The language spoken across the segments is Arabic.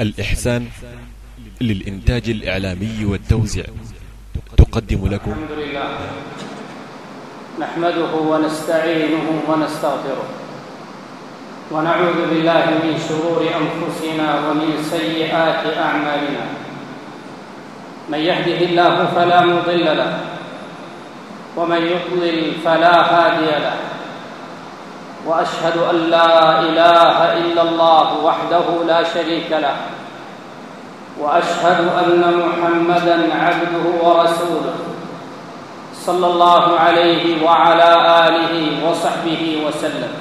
الإحسان للإنتاج الإعلامي والتوزيع. تقدم لكم. الحمد لله نحمده ونستعينه ونستغفره. ونعوذ بالله من شرور أنفسنا ومن سيئات أعمالنا. من يهده الله فلا مضل له ومن يضلل فلا هادي له. وأشهد أن لا إله إلا الله وحده لا شريك له. وأشهد أن محمدا عبده ورسوله. صلى الله عليه وعلى آله وصحبه وسلم.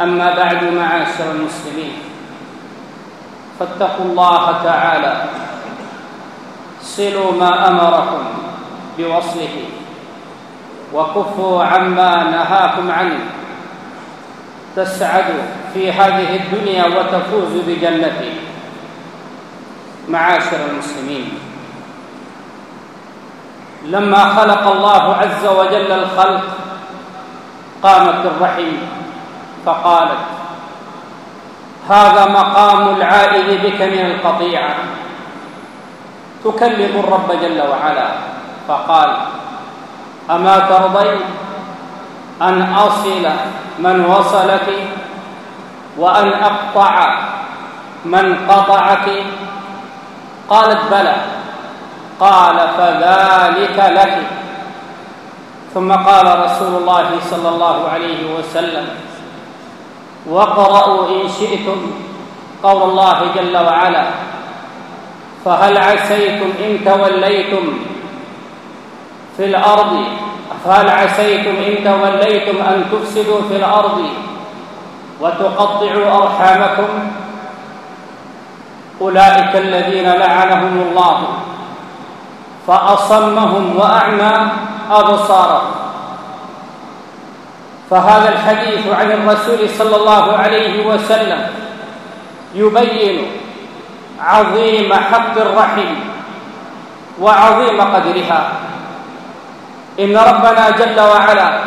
أما بعد معاشر المسلمين فاتقوا الله تعالى. صلوا ما أمركم بوصله. وكفوا عما نهاكم عنه. تسعدوا في هذه الدنيا وتفوزوا بجنته. معاشر المسلمين لما خلق الله عز وجل الخلق قامت الرحم فقالت هذا مقام العائد بك من القطيعه تكلم الرب جل وعلا فقال أما ترضين؟ أن أصل من وصلك وأن أقطع من قطعك. قالت بلى. قال فذلك لك. ثم قال رسول الله صلى الله عليه وسلم واقرأوا إن شئتم قول الله جل وعلا فهل عسيتم إن توليتم في الأرض فهل عسيتم إن توليتم أن تفسدوا في الأرض وتقطعوا أرحامكم. أولئك الذين لعنهم الله فأصمهم وأعمى أبصارهم. فهذا الحديث عن الرسول صلى الله عليه وسلم يبين عظيم حق الرحم وعظيم قدرها. إن ربنا جل وعلا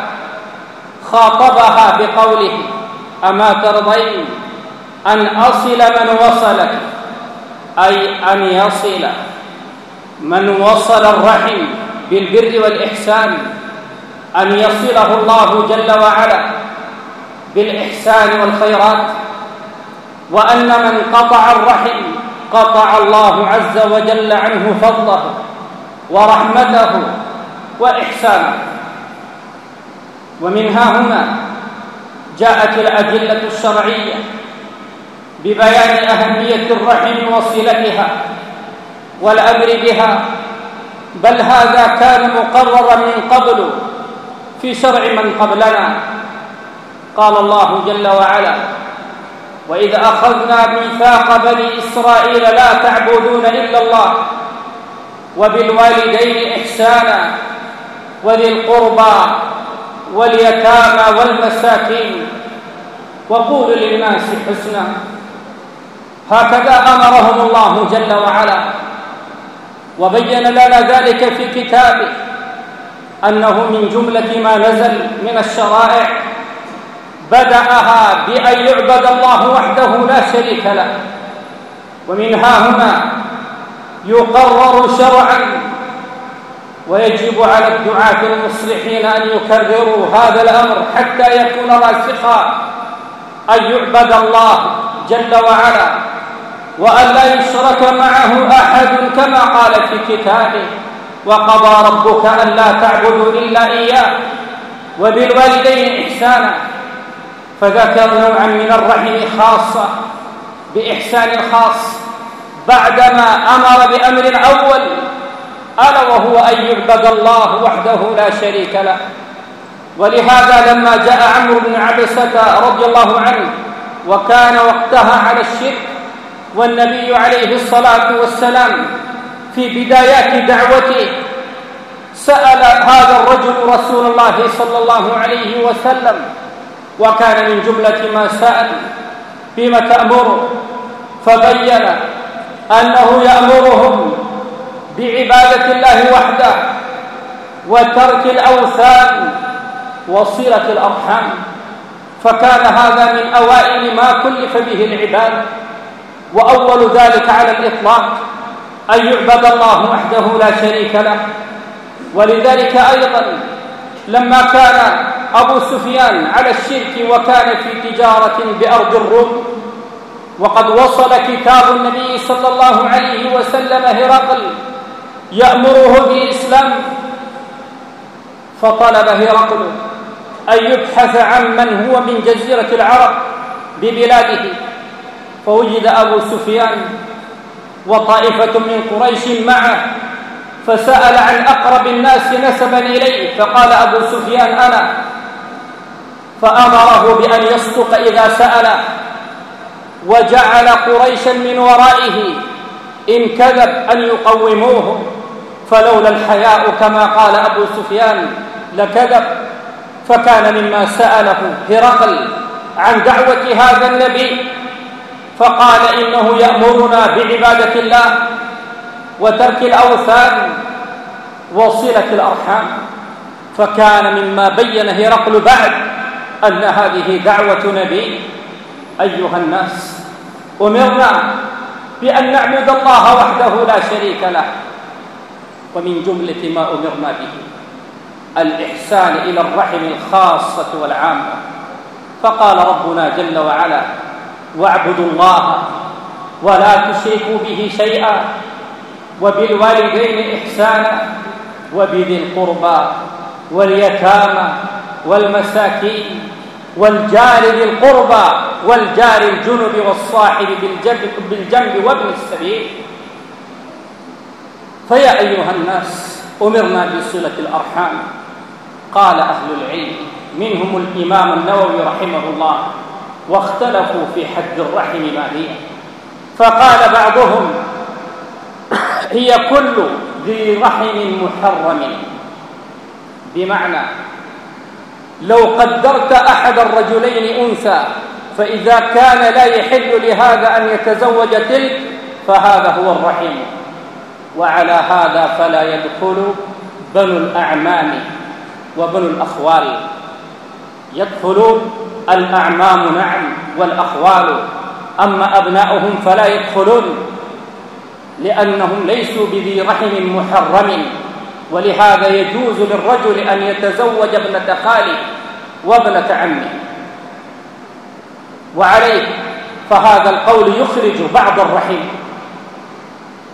خاطبها بقوله أما ترضين أن أصل من وصلك؟ أي أن يصل من وصل الرحم بالبر والإحسان أن يصله الله جل وعلا بالإحسان والخيرات وأن من قطع الرحم قطع الله عز وجل عنه فضله ورحمته وإحسانه ومن ها هنا جاءت الأدلة الشرعية ببيان أهمية الرحم وصلتها والأمر بها بل هذا كان مقررا من قبل في شرع من قبلنا. قال الله جل وعلا وإذ أخذنا ميثاق بني إسرائيل لا تعبدون إلا الله وبالوالدين إحسانا وذي القربى واليتامى والمساكين وقولوا للناس حسنا. هكذا أمرهم الله جل وعلا. وبين لنا ذلك في كتابه أنه من جملة ما نزل من الشرائع بدأها بأن يعبد الله وحده لا شريك له. ومن ها هنا يقرر شرعا ويجب على الدعاة المصلحين أن يكرروا هذا الأمر حتى يكون راسخا. أن يعبد الله جل وعلا وأن لا يشرك معه أحد كما قال في كتابه. وقضى ربك أن لا تعبدوا إلا إياه وبالوالدين إحسانا. فذكر نوعا من الرحم خاصة بإحسان خاص بعدما أمر بأمر أول ألا وهو أن يعبد الله وحده لا شريك له. ولهذا لما جاء عمرو بن عبسة رضي الله عنه وكان وقتها على الشرك والنبي عليه الصلاة والسلام في بدايات دعوته سأل هذا الرجل رسول الله صلى الله عليه وسلم وكان من جملة ما سأل بما تأمره فبين أنه يأمرهم بعبادة الله وحده وترك الأوثان وصلة الأرحام. فكان هذا من أوائل ما كلف به العباد وأول ذلك على الإطلاق أن يعبد الله وحده لا شريك له. ولذلك أيضا لما كان أبو سفيان على الشرك وكان في تجارة بأرض الروم وقد وصل كتاب النبي صلى الله عليه وسلم هرقل يأمره بالإسلام فطلب هرقل أن يبحث عن من هو من جزيرة العرب ببلاده. فوجد أبو سفيان وطائفة من قريش معه فسأل عن أقرب الناس نسبا إليه فقال أبو سفيان أنا. فأمره بأن يصدق إذا سأل وجعل قريشا من ورائه إن كذب أن يقوموه. فلولا الحياء كما قال أبو سفيان لكذب فكان مما سأله هرقل عن دعوة هذا النبي فقال إنه يأمرنا بعبادة الله وترك الأوثان وصلة الأرحام. فكان مما بين هرقل بعد أن هذه دعوة نبي. أيها الناس أمرنا بأن نعبد الله وحده لا شريك له. ومن جملة ما أمرنا به. الإحسان إلى الرحم الخاصة والعامة. فقال ربنا جل وعلا واعبدوا الله ولا تشركوا به شيئا وبالوالدين إحسانا وبذي القربى واليتامى والمساكين والجار ذي القربى والجار الجنب والصاحب بالجنب, وابن السبيل. فيا أيها الناس أمرنا بصلة الأرحام. قال أهل العلم منهم الإمام النووي رحمه الله واختلفوا في حد الرحم ما هي فقال بعضهم هي كل ذي رحم محرم. بمعنى لو قدرت أحد الرجلين أنثى فإذا كان لا يحل لهذا أن يتزوج تلك فهذا هو الرحم. وعلى هذا فلا يدخل بنو الأعمام وبنو الأخوال. يدخلون الأعمام نعم والأخوال أما أبناؤهم فلا يدخلون لأنهم ليسوا بذي رحم محرم. ولهذا يجوز للرجل أن يتزوج ابنة خاله وابنة عمه. وعليه فهذا القول يخرج بعض الرحم.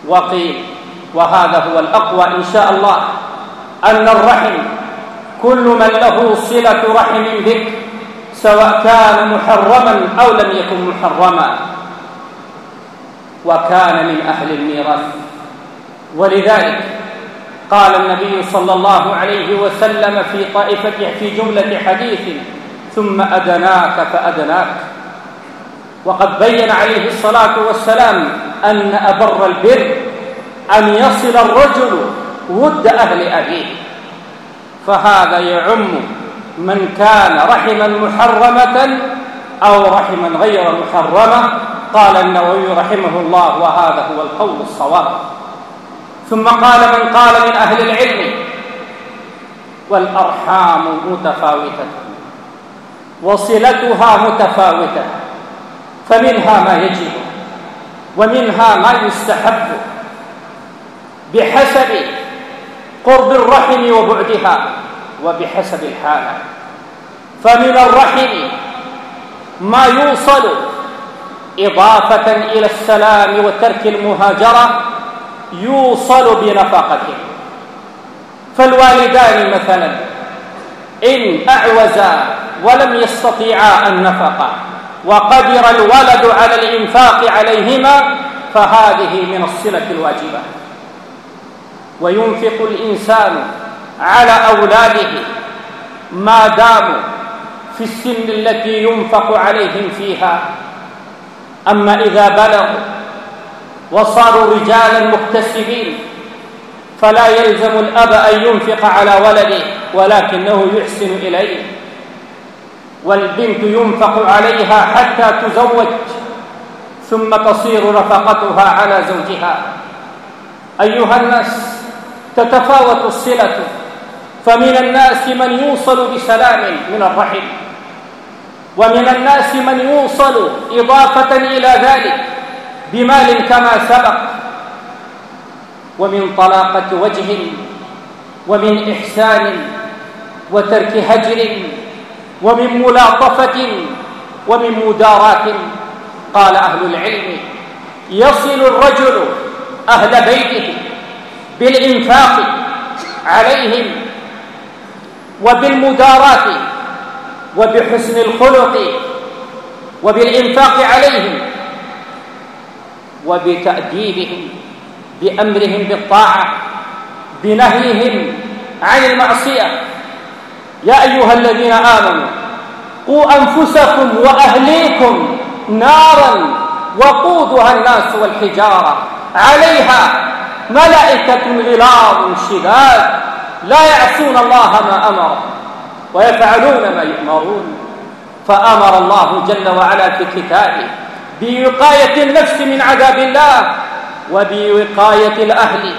وقيل وهذا هو الأقوى إن شاء الله. أن الرحم كل من له صلة رحم بك سواء كان محرما أو لم يكن محرما. وكان من أهل الميراث. ولذلك قال النبي صلى الله عليه وسلم في طائفة في جملة حديث ثم أدناك فأدناك. وقد بين عليه الصلاة والسلام أن أبر البر أن يصل الرجل ود أهل أبيه. فهذا يعم من كان رحما محرمة أو رحما غير محرمة قال النووي رحمه الله وهذا هو القول الصواب. ثم قال من قال من أهل العلم والأرحام متفاوتة وصلتها متفاوتة فمنها ما يجب ومنها ما يستحب. بحسب قرب الرحم وبعدها وبحسب الحالة. فمن الرحم ما يوصل إضافة إلى السلام وترك المهاجرة يوصل بنفقته. فالوالدان مثلا إن أعوزا ولم يستطيعا النفقة وقدر الولد على الإنفاق عليهما فهذه من الصلة الواجبة. وينفق الإنسان على أولاده ما داموا في السن التي ينفق عليهم فيها. أما إذا بلغوا وصاروا رجالا مكتسبين فلا يلزم الأب أن ينفق على ولده ولكنه يحسن إليه. والبنت ينفق عليها حتى تزوج ثم تصير نفقتها على زوجها. أيها الناس تتفاوت الصلة. فمن الناس من يوصل بسلام من الرحم. ومن الناس من يوصل إضافة إلى ذلك بمال كما سبق. ومن طلاقة وجه ومن إحسان وترك هجر ومن ملاطفة ومن مداراة قال أهل العلم يصل الرجل أهل بيته. بالإنفاق عليهم وبالمداراة وبحسن الخلق وبالإنفاق عليهم وبتأديبهم بأمرهم بالطاعة بنهيهم عن المعصية. يا أيها الذين آمنوا قوا أنفسكم وأهليكم نارا وقودها الناس والحجارة عليها ملائكة غلاظ شداد لا يعصون الله ما أمر ويفعلون ما يؤمرون. فأمر الله جل وعلا في كتابه بوقاية النفس من عذاب الله وبوقاية الأهل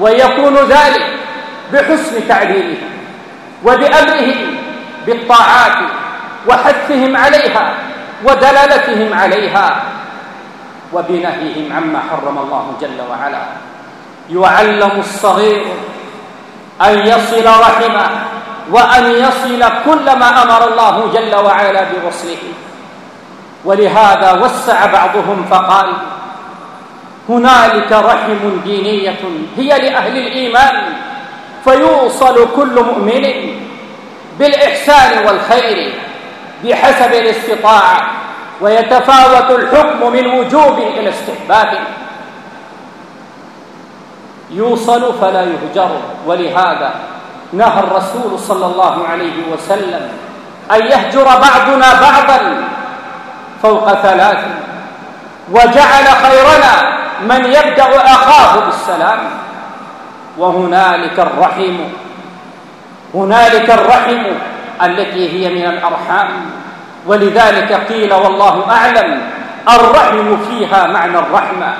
ويكون ذلك بحسن تعليمهم وبأمرهم بالطاعات وحثهم عليها ودلالتهم عليها وبنهيهم عما حرم الله جل وعلا. يعلم الصغير أن يصل رحمه وأن يصل كل ما أمر الله جل وعلا بوصله. ولهذا وسع بعضهم فقال هنالك رحم دينية هي لأهل الإيمان فيوصل كل مؤمن بالإحسان والخير بحسب الاستطاعة ويتفاوت الحكم من وجوب إلى استحباب يوصل فلا يهجر. ولهذا نهى الرسول صلى الله عليه وسلم أن يهجر بعضنا بعضا فوق ثلاث وجعل خيرنا من يبدأ أخاه بالسلام. وهنالك الرحم هنالك الرحم التي هي من الأرحام. ولذلك قيل والله أعلم الرحم فيها معنى الرحمة.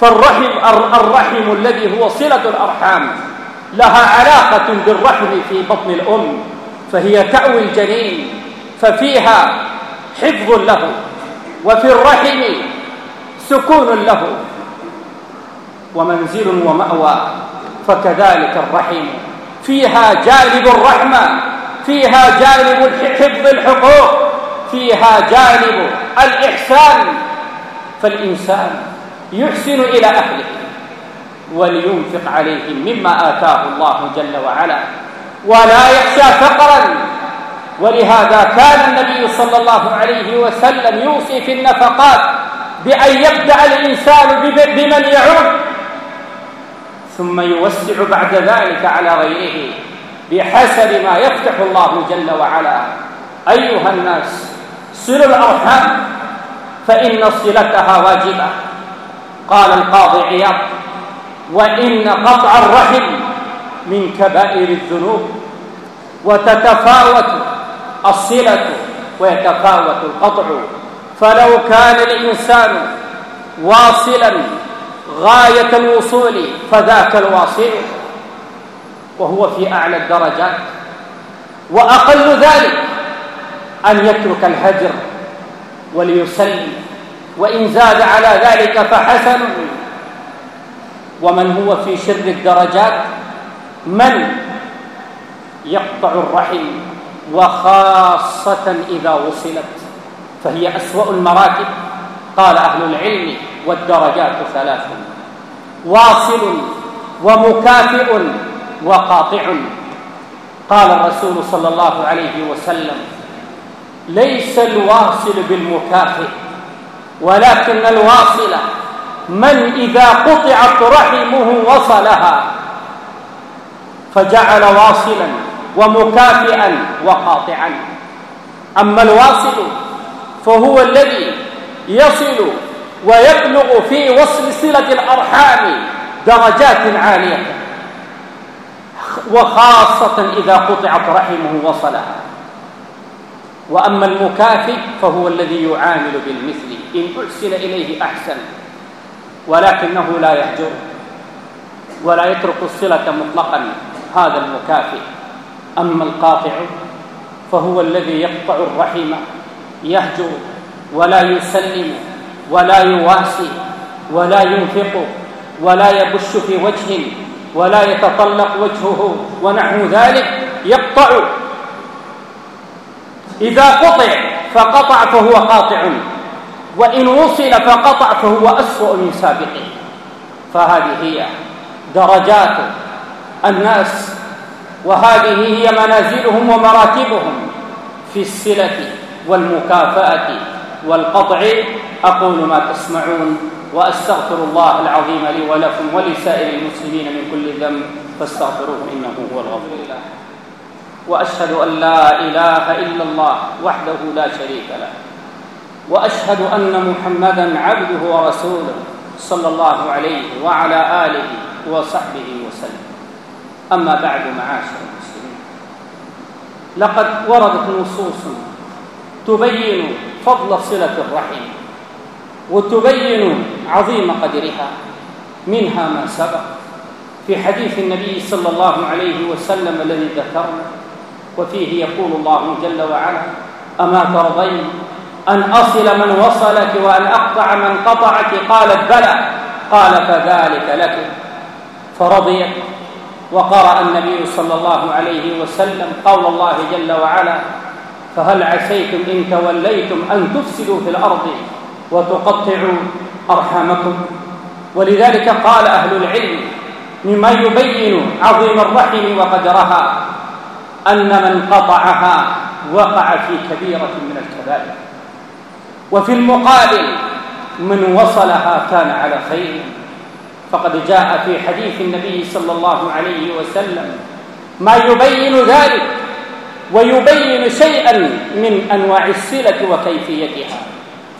فالرحم الرحم الذي هو صلة الأرحام لها علاقة بالرحم في بطن الأم فهي تأوي الجنين ففيها حفظ له وفي الرحم سكون له ومنزل ومأوى فكذلك الرحم. فيها جانب الرحمة فيها جانب حفظ الحقوق فيها جانب الإحسان. فالإنسان يحسن إلى أهله ولينفق عليهم مما آتاه الله جل وعلا. ولا يخشى فقرا. ولهذا كان النبي صلى الله عليه وسلم يوصي في النفقات بأن يبدأ الإنسان بمن يعود ثم يوسع بعد ذلك على غيره بحسب ما يفتح الله جل وعلا. أيها الناس صلوا الأرحام فإن صلتها واجبة. قال القاضي عياض وإن قطع الرحم من كبائر الذنوب وتتفاوت الصلة ويتفاوت القطع. فلو كان الإنسان واصلا غاية الوصول فذاك الواصل وهو في أعلى الدرجات. وأقل ذلك أن يترك الهجر وليسلم. وإن زاد على ذلك فحسن. ومن هو في شر الدرجات؟ من يقطع الرحم وخاصة إذا وصلت؟ فهي أسوأ المراتب. قال أهل العلم والدرجات ثلاث واصل ومكافئ وقاطع. قال الرسول صلى الله عليه وسلم ليس الواصل بالمكافئ ولكن الواصل من إذا قطعت رحمه وصلها فجعل واصلا ومكافئا وقاطعا. أما الواصل فهو الذي يصل ويبلغ في وصل صلة الأرحام درجات عالية وخاصة إذا قطعت رحمه وصلها. وأما المكافئ فهو الذي يعامل بالمثل. إن أحسن إليه أحسن ولكنه لا يهجر ولا يترك الصلة مطلقا. هذا المكافئ. أما القاطع فهو الذي يقطع الرحم يهجر ولا يسلم ولا يواسي ولا ينفق ولا يبش في وجه ولا يتطلق وجهه ونحو ذلك. يقطع إذا قطع فقطع فهو قاطع. وإن وصل فقطع فهو أسوأ من سابقه. فهذه هي درجات الناس وهذه هي منازلهم ومراتبهم في الصلة والمكافأة والقطع. أقول ما تسمعون وأستغفر الله العظيم لي ولكم ولسائر المسلمين من كل ذنب فاستغفروه إنه هو الغفور وأشهد أن لا إله إلا الله وحده لا شريك له. وأشهد أن محمدا عبده ورسوله صلى الله عليه وعلى آله وصحبه وسلم. أما بعد معاشر المسلمين لقد وردت نصوص تبين فضل صلة الرحم وتبين عظيم قدرها منها ما سبق في حديث النبي صلى الله عليه وسلم الذي ذكرنا. وفيه يقول الله جل وعلا أما ترضين أن أصل من وصلك وأن أقطع من قطعك؟ قالت بلى قال فذلك لك فرضيت وقرأ النبي صلى الله عليه وسلم قول الله جل وعلا فهل عسيتم إن توليتم أن تفسدوا في الأرض وتقطعوا أرحامكم؟ ولذلك قال أهل العلم مما يبين عظيم الرحم وقدرها أن من قطعها وقع في كبيرة من الكبائر. وفي المقابل من وصلها كان على خير. فقد جاء في حديث النبي صلى الله عليه وسلم ما يبين ذلك ويبين شيئا من أنواع الصله وكيفيتها.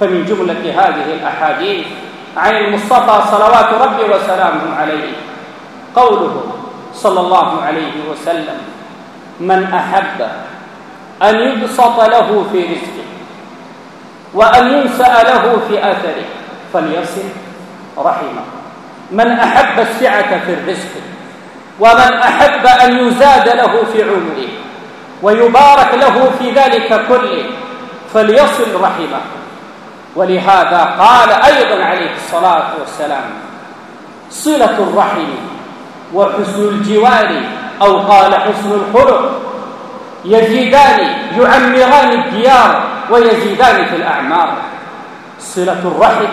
فمن جملة هذه الأحاديث عن المصطفى صلوات ربي وسلامه عليه قوله صلى الله عليه وسلم من أحب أن يبسط له في رزقه وأن ينسأ له في أثره فليصل رحمه. من أحب السعة في الرزق ومن أحب أن يزاد له في عمره ويبارك له في ذلك كله فليصل رحمه. ولهذا قال أيضا عليه الصلاة والسلام صلة الرحم وحسن الجوار أو قال حسن الخلق. يزيدان يعمران الديار ويزيدان في الأعمار. صلة الرحم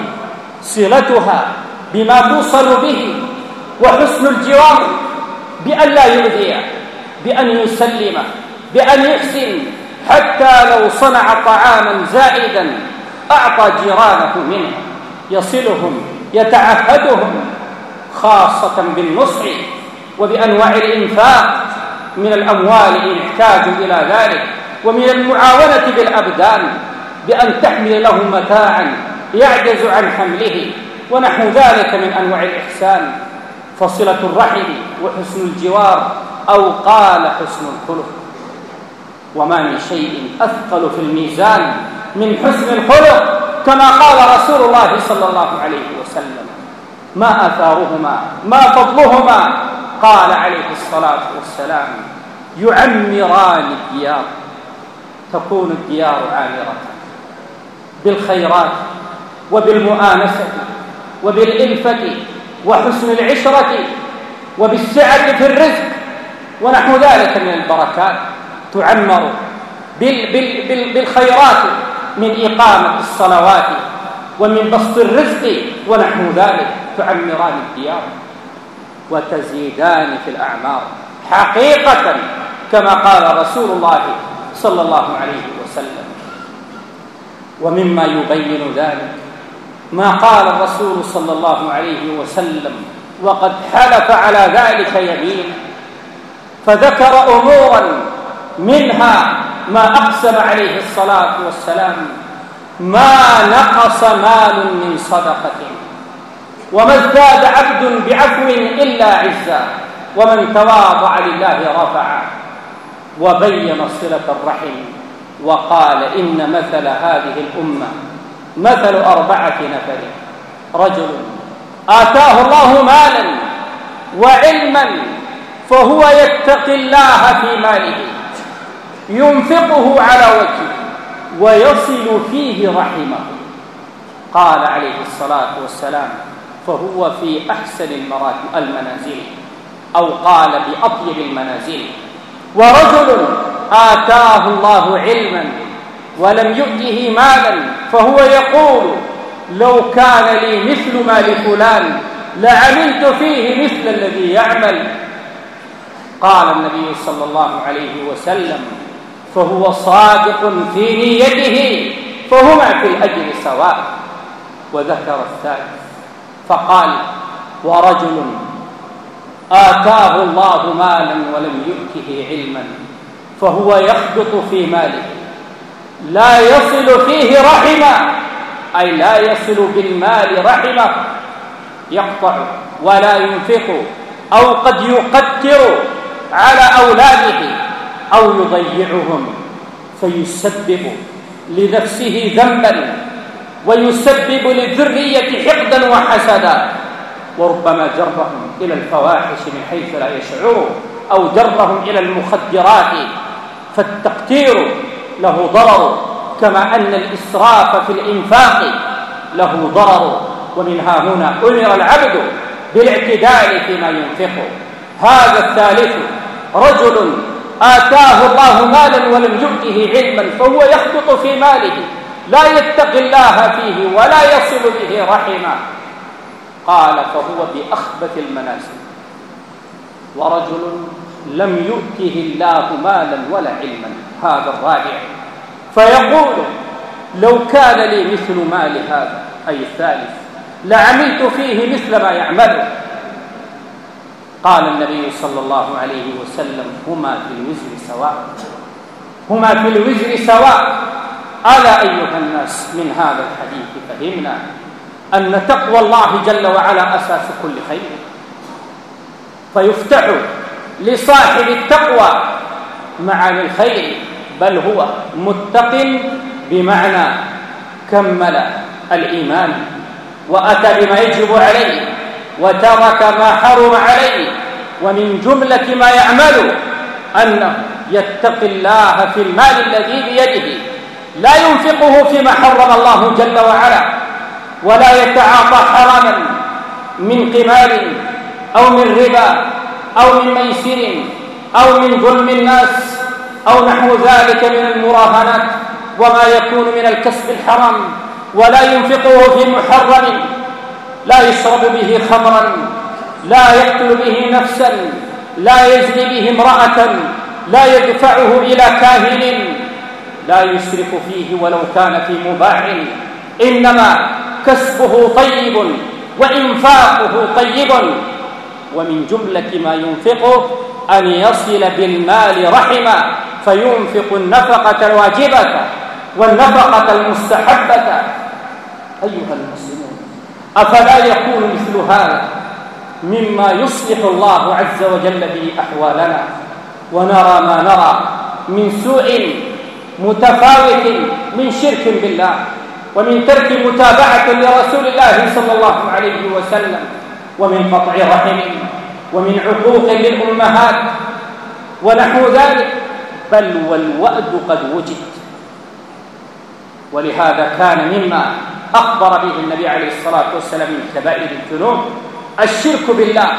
صلتها بما توصل به وحسن الجوار بأن لا يؤذي بأن يسلم بأن يحسن حتى لو صنع طعاما زائدا أعطى جيرانه منه. يصلهم يتعهدهم خاصة بالنصح وبأنواع الإنفاق من الأموال إن احتاجوا إلى ذلك ومن المعاونة بالأبدان بأن تحمل له متاعا يعجز عن حمله ونحو ذلك من أنواع الإحسان. فصلة الرحم وحسن الجوار أو قال حسن الخلق. وما من شيء أثقل في الميزان من حسن الخلق كما قال رسول الله صلى الله عليه وسلم. ما أثارهما؟ ما فضلهما؟ قال عليه الصلاة والسلام يعمران الديار تكون الديار عامرة بالخيرات وبالمؤانسة وبالإلفة وحسن العشرة وبالسعة في الرزق ونحو ذلك من البركات. تعمر بال بال بال بالخيرات من إقامة الصلوات ومن بسط الرزق ونحو ذلك. تعمران الديار وتزيدان في الأعمار حقيقة كما قال رسول الله صلى الله عليه وسلم. ومما يبين ذلك ما قال الرسول صلى الله عليه وسلم وقد حلف على ذلك يمين فذكر أمورا منها ما أقسم عليه الصلاة والسلام ما نقص مال من صدقة. وما ازداد عبد بعفو إلا عزا ومن تواضع لله رفع وبين صلة الرحم وقال إن مثل هذه الأمة مثل أربعة نفر. رجل آتاه الله مالا وعلما فهو يتقي الله في ماله ينفقه على وجهه ويصل فيه رحمه. قال عليه الصلاة والسلام فهو في أحسن المراتب المنازل أو قال بأطيب المنازل. ورجل آتاه الله علما ولم يؤته مالا فهو يقول لو كان لي مثل ما لفلان لعملت فيه مثل الذي يعمل. قال النبي صلى الله عليه وسلم فهو صادق في نيته فهما في الأجر سواء. وذكر الثالث. فقال ورجل آتاه الله مالا ولم يؤته علما فهو يخبط في ماله. لا يصل فيه رحمة أي لا يصل بالمال رحمة يقطع ولا ينفق أو قد يقتر على أولاده أو يضيعهم فيسبب لنفسه ذنبا. ويسبب للذرية حقدا وحسدا. وربما جرهم إلى الفواحش من حيث لا يشعرون أو جرهم إلى المخدرات. فالتقتير له ضرر كما أن الإسراف في الإنفاق له ضرر. ومن ها هنا أمر العبد بالاعتدال فيما ينفقه. هذا الثالث رجل آتاه الله مالا ولم يؤته علما فهو يخبط في ماله. لا يتقي الله فيه ولا يصل به رحمه. قال فهو بأخبث المناسب ورجل لم يؤته الله مالا ولا علما هذا الرابع. فيقول لو كان لي مثل مال هذا أي الثالث لعملت فيه مثل ما يعمله. قال النبي صلى الله عليه وسلم هما في الوزر سواء. هما في الوزر سواء. ألا أيها الناس من هذا الحديث فهمنا أن تقوى الله جل وعلا أساس كل خير. فيفتح لصاحب التقوى معاني الخير بل هو متق بمعنى كمل الإيمان وأتى بما يجب عليه وترك ما حرم عليه ومن جملة ما يعمل أنه يتقي الله في المال الذي بيده لا ينفقه فيما حرم الله جل وعلا ولا يتعاطى حراما من قمار أو من ربا أو من ميسر أو من ظلم الناس أو نحو ذلك من المراهنات وما يكون من الكسب الحرام ولا ينفقه في محرم لا يشرب به خمرا لا يقتل به نفسا لا يزني به امرأة لا يدفعه إلى كاهن. لا يسرف فيه ولو كان في مباح إنما كسبه طيب وإنفاقه طيب. ومن جملة ما ينفقه أن يصل بالمال رحما فينفق النفقة الواجبة والنفقة المستحبة. أيها المسلمون أفلا يكون مثل هذا مما يصلح الله عز وجل به أحوالنا؟ ونرى ما نرى من سوء متفاوت من شرك بالله ومن ترك متابعة لرسول الله صلى الله عليه وسلم ومن قطع رحم ومن عقوق للأمهات ونحو ذلك. بل والوأد قد وجد ولهذا كان مما أخبر به النبي عليه الصلاة والسلام من كبائر الذنوب الشرك بالله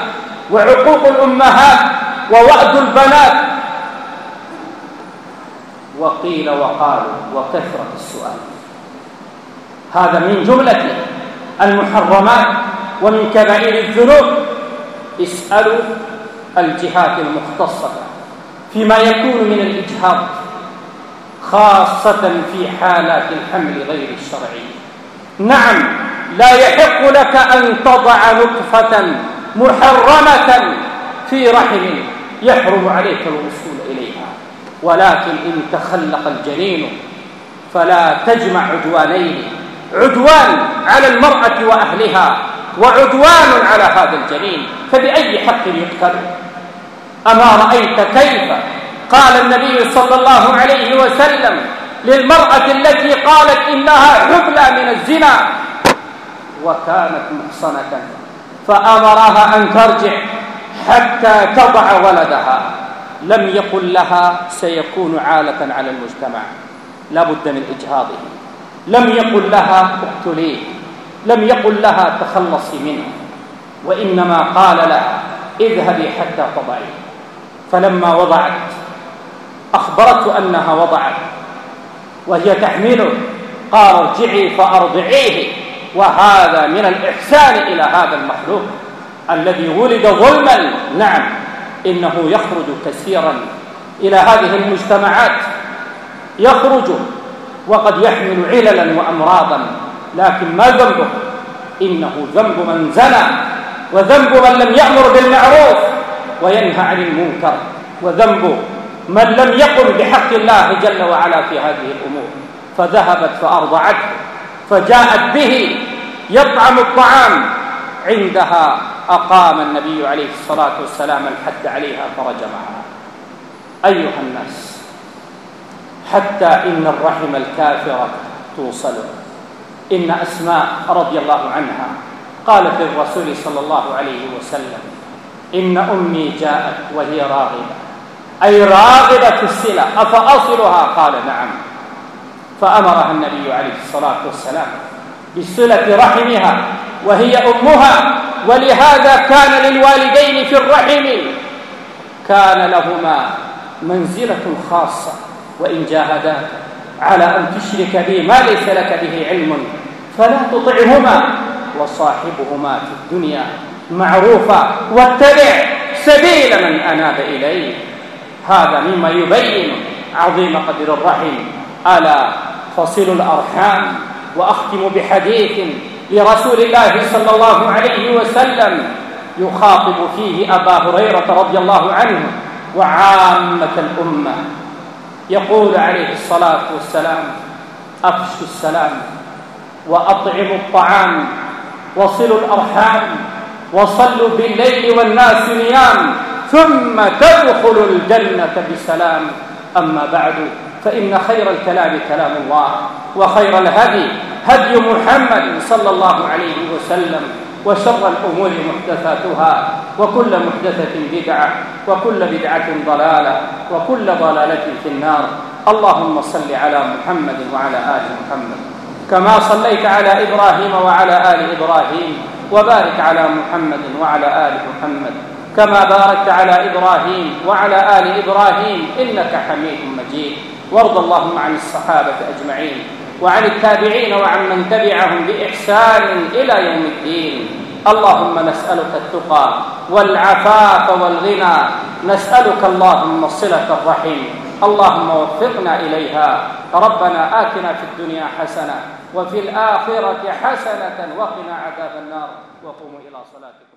وعقوق الأمهات ووأد البنات وقيل وقالوا وكثرة السؤال. هذا من جملة المحرمات ومن كبائر الذنوب. اسألوا الجهات المختصة فيما يكون من الإجهاض خاصة في حالات الحمل غير الشرعي. نعم لا يحق لك أن تضع نطفة محرمة في رحم يحرم عليك الوصول ولكن إن تخلق الجنين فلا تجمع عدوانين. عدوان على المرأة وأهلها وعدوان على هذا الجنين فبأي حق يقتل؟ أما رأيت كيف؟ قال النبي صلى الله عليه وسلم للمرأة التي قالت إنها حبلى من الزنا وكانت محصنة فأمرها أن ترجع حتى تضع ولدها. لم يقل لها سيكون عالة على المجتمع. لا بد من إجهاضه. لم يقل لها اقتليه. لم يقل لها تخلصي منه. وإنما قال لها اذهبي حتى تضعي فلما وضعت أخبرته أنها وضعت. وهي تحمله. قال ارجعي فأرضعيه. وهذا من الإحسان إلى هذا المخلوق الذي ولد ظلما. نعم. إنه يخرج كثيرا إلى هذه المجتمعات. يخرج وقد يحمل عللا وأمراضا لكن ما ذنبه؟ إنه ذنب من زنى وذنب من لم يأمر بالمعروف وينهى عن المنكر وذنب من لم يقم بحق الله جل وعلا في هذه الأمور. فذهبت فأرضعته فجاءت به يطعم الطعام عندها أقام النبي عليه الصلاة والسلام الحد عليها فرجمها أيها الناس حتى إن الرحم الكافرة توصل. إن أسماء رضي الله عنها قالت للرسول صلى الله عليه وسلم إن أمي جاءت وهي راغبة. أي راغبة في الصلة أفأصلها؟ قال نعم. فأمرها النبي عليه الصلاة والسلام بصلة رحمها. وهي أمها ولهذا كان للوالدين في الرحم. كان لهما منزلة خاصة وإن جاهداك على أن تشرك بي ما ليس لك به علم فلا تطعهما وصاحبهما في الدنيا معروفا. واتبع سبيل من أناب إليه هذا مما يبين عظيم قدر الرحم. ألا فصل الأرحام؟ وأختم بحديث لرسول الله صلى الله عليه وسلم يخاطب فيه أبا هريرة رضي الله عنه وعامة الأمة. يقول عليه الصلاة والسلام أفشوا السلام وأطعموا الطعام وصلوا الأرحام وصلوا بالليل والناس نيام ثم تدخلوا الجنة بسلام. أما بعد فإن خير الكلام كلام الله وخير الهدي هدي محمد صلى الله عليه وسلم وشر الأمور محدثاتها وكل محدثة بدعة وكل بدعة ضلالة وكل ضلالة في النار. اللهم صل على محمد وعلى آل محمد. كما صليت على إبراهيم وعلى آل إبراهيم وبارك على محمد وعلى آل محمد. كما باركت على إبراهيم وعلى آل إبراهيم إنك حميد مجيد. وارض اللهم عن الصحابة أجمعين. وعن التابعين وعن من تبعهم بإحسان إلى يوم الدين. اللهم نسألك التقى والعفاف والغنى. نسألك اللهم صلة الرحم. اللهم وفقنا إليها. ربنا آتنا في الدنيا حسنة وفي الآخرة حسنة وقنا عذاب النار. وقوموا إلى صلاتكم.